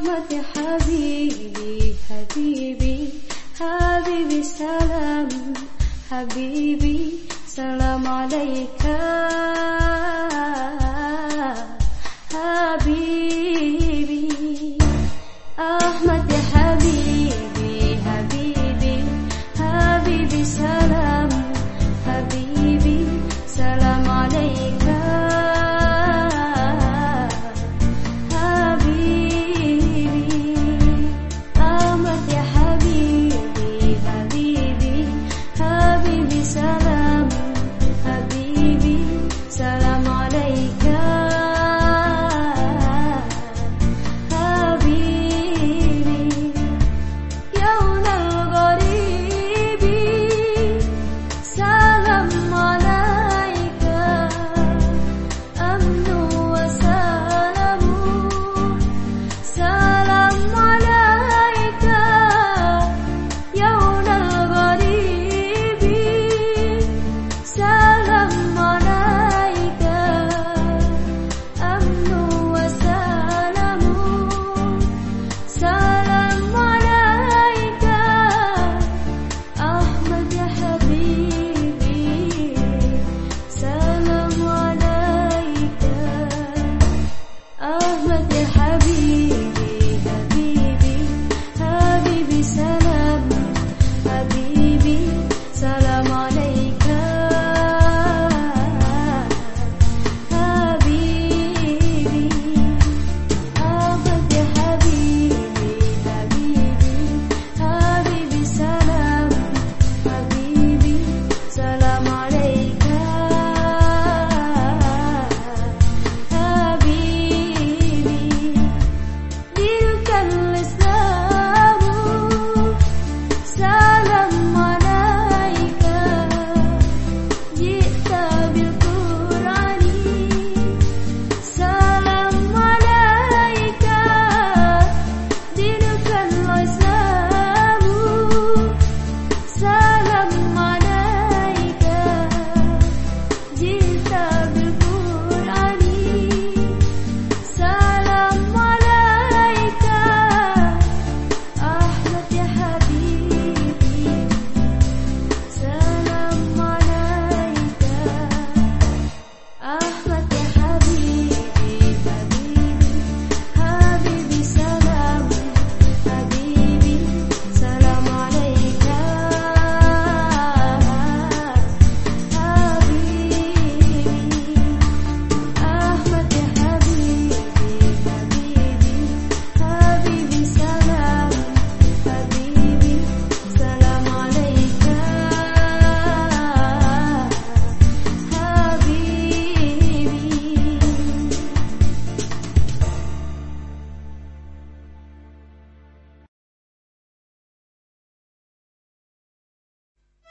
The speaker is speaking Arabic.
أحمد حبيبي حبيبي حبيبي سلام حبيبي سلام عليك.